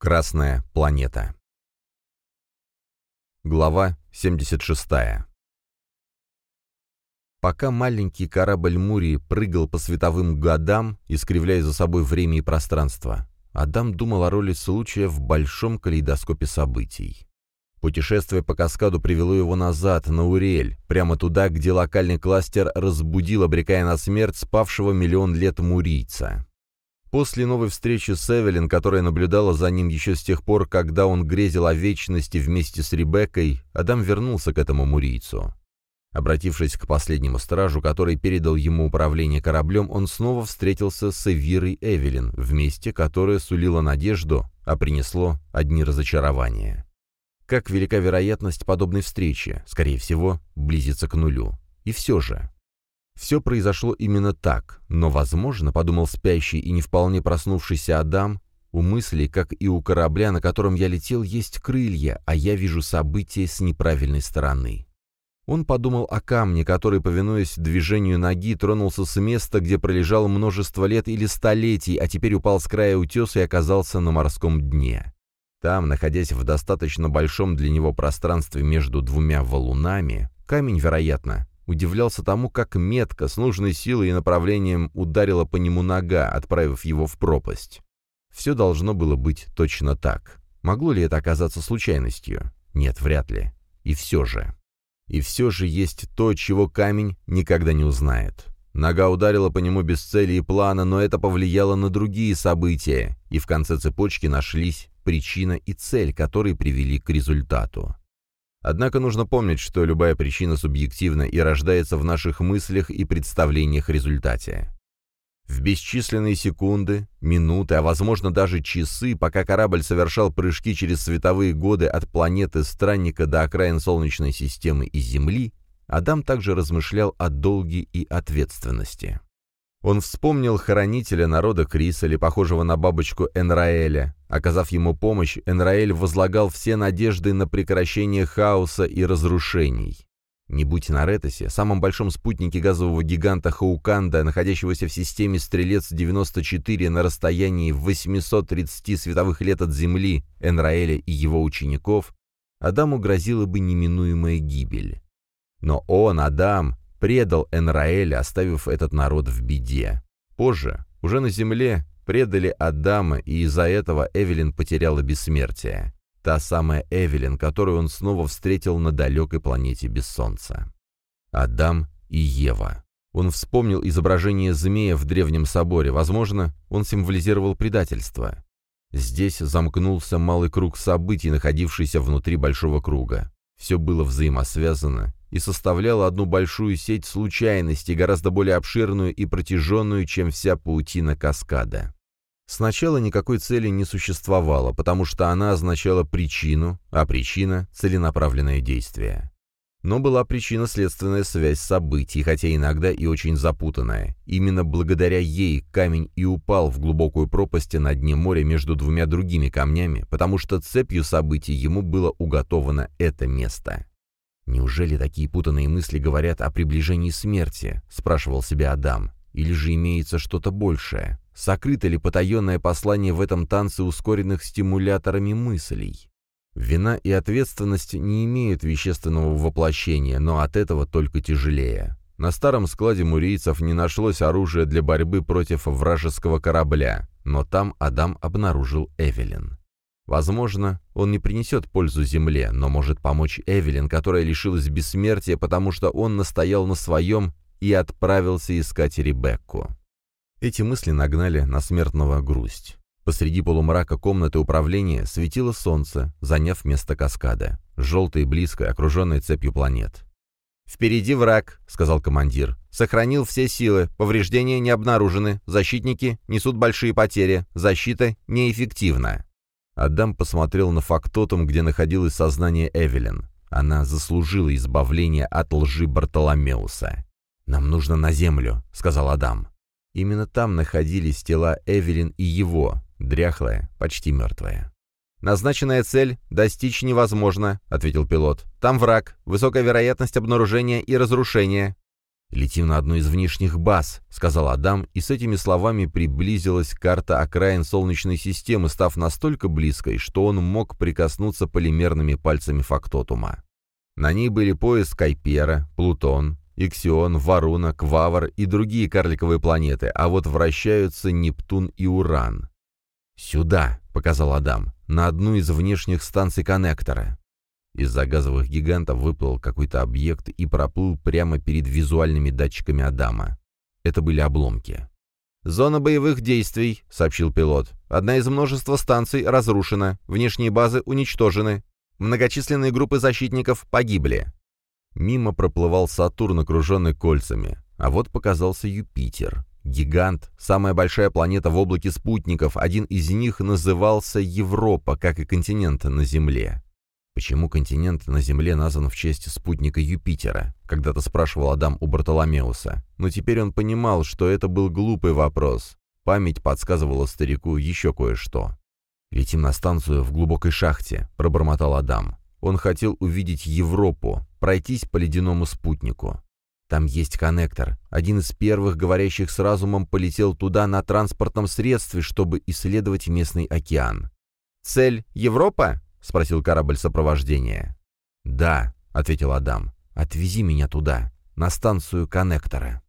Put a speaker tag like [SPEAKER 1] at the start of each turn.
[SPEAKER 1] Красная планета. Глава 76. Пока маленький корабль Мурии прыгал по световым годам, искривляя за собой время и пространство, Адам думал о роли случая в большом калейдоскопе событий. Путешествие по каскаду привело его назад, на Уриэль, прямо туда, где локальный кластер разбудил, обрекая на смерть спавшего миллион лет мурийца. После новой встречи с Эвелин, которая наблюдала за ним еще с тех пор, когда он грезил о вечности вместе с Ребеккой, Адам вернулся к этому мурийцу. Обратившись к последнему стражу, который передал ему управление кораблем, он снова встретился с Эвирой Эвелин, вместе, которое сулило надежду, а принесло одни разочарования. Как велика вероятность подобной встречи? Скорее всего, близится к нулю. И все же. Все произошло именно так, но, возможно, подумал спящий и не вполне проснувшийся Адам, у мысли, как и у корабля, на котором я летел, есть крылья, а я вижу события с неправильной стороны. Он подумал о камне, который, повинуясь движению ноги, тронулся с места, где пролежал множество лет или столетий, а теперь упал с края утеса и оказался на морском дне. Там, находясь в достаточно большом для него пространстве между двумя валунами, камень, вероятно, удивлялся тому, как метко, с нужной силой и направлением ударила по нему нога, отправив его в пропасть. Все должно было быть точно так. Могло ли это оказаться случайностью? Нет, вряд ли. И все же. И все же есть то, чего камень никогда не узнает. Нога ударила по нему без цели и плана, но это повлияло на другие события, и в конце цепочки нашлись причина и цель, которые привели к результату. Однако нужно помнить, что любая причина субъективна и рождается в наших мыслях и представлениях результате. В бесчисленные секунды, минуты, а возможно даже часы, пока корабль совершал прыжки через световые годы от планеты Странника до окраин Солнечной системы и Земли, Адам также размышлял о долге и ответственности. Он вспомнил хоронителя народа Крисали, похожего на бабочку Энраэля. Оказав ему помощь, Энраэль возлагал все надежды на прекращение хаоса и разрушений. Не будь на Ретосе, самом большом спутнике газового гиганта Хауканда, находящегося в системе Стрелец-94 на расстоянии 830 световых лет от Земли, Энраэля и его учеников, Адаму грозила бы неминуемая гибель. Но он, Адам, предал Энраэля, оставив этот народ в беде. Позже, уже на земле, предали Адама, и из-за этого Эвелин потеряла бессмертие. Та самая Эвелин, которую он снова встретил на далекой планете без Солнца. Адам и Ева. Он вспомнил изображение змея в древнем соборе. Возможно, он символизировал предательство. Здесь замкнулся малый круг событий, находившийся внутри большого круга. Все было взаимосвязано и составляло одну большую сеть случайностей, гораздо более обширную и протяженную, чем вся паутина каскада. Сначала никакой цели не существовало, потому что она означала причину, а причина — целенаправленное действие. Но была причинно-следственная связь событий, хотя иногда и очень запутанная. Именно благодаря ей камень и упал в глубокую пропасть на дне моря между двумя другими камнями, потому что цепью событий ему было уготовано это место. «Неужели такие путанные мысли говорят о приближении смерти?» — спрашивал себя Адам. «Или же имеется что-то большее? Сокрыто ли потаенное послание в этом танце ускоренных стимуляторами мыслей?» Вина и ответственность не имеют вещественного воплощения, но от этого только тяжелее. На старом складе мурийцев не нашлось оружия для борьбы против вражеского корабля, но там Адам обнаружил Эвелин. Возможно, он не принесет пользу Земле, но может помочь Эвелин, которая лишилась бессмертия, потому что он настоял на своем и отправился искать Ребекку. Эти мысли нагнали на смертного грусть. Посреди полумрака комнаты управления светило солнце, заняв место каскада, желтое и близкое, окруженное цепью планет. «Впереди враг», — сказал командир. «Сохранил все силы, повреждения не обнаружены, защитники несут большие потери, защита неэффективна». Адам посмотрел на фактотум, где находилось сознание Эвелин. Она заслужила избавление от лжи Бартоломеуса. «Нам нужно на землю», — сказал Адам. Именно там находились тела Эвелин и его, дряхлая, почти мертвая. «Назначенная цель достичь невозможно», — ответил пилот. «Там враг, высокая вероятность обнаружения и разрушения». «Летим на одну из внешних баз», — сказал Адам, и с этими словами приблизилась карта окраин Солнечной системы, став настолько близкой, что он мог прикоснуться полимерными пальцами фактотума. На ней были пояс Кайпера, Плутон, Иксион, Варуна, Квавар и другие карликовые планеты, а вот вращаются Нептун и Уран. «Сюда», — показал Адам, — «на одну из внешних станций коннектора». Из-за газовых гигантов выплыл какой-то объект и проплыл прямо перед визуальными датчиками Адама. Это были обломки. «Зона боевых действий», — сообщил пилот. «Одна из множества станций разрушена, внешние базы уничтожены, многочисленные группы защитников погибли». Мимо проплывал Сатурн, окруженный кольцами, а вот показался Юпитер. Гигант, самая большая планета в облаке спутников, один из них назывался Европа, как и континент на Земле. Почему континент на Земле назван в честь спутника Юпитера? Когда-то спрашивал Адам у Бартоломеуса. Но теперь он понимал, что это был глупый вопрос. Память подсказывала старику еще кое-что. «Летим на станцию в глубокой шахте», — пробормотал Адам. Он хотел увидеть Европу, пройтись по ледяному спутнику. Там есть коннектор. Один из первых, говорящих с разумом, полетел туда на транспортном средстве, чтобы исследовать местный океан. «Цель — Европа?» — спросил корабль сопровождения. «Да», — ответил Адам. «Отвези меня туда, на станцию коннектора».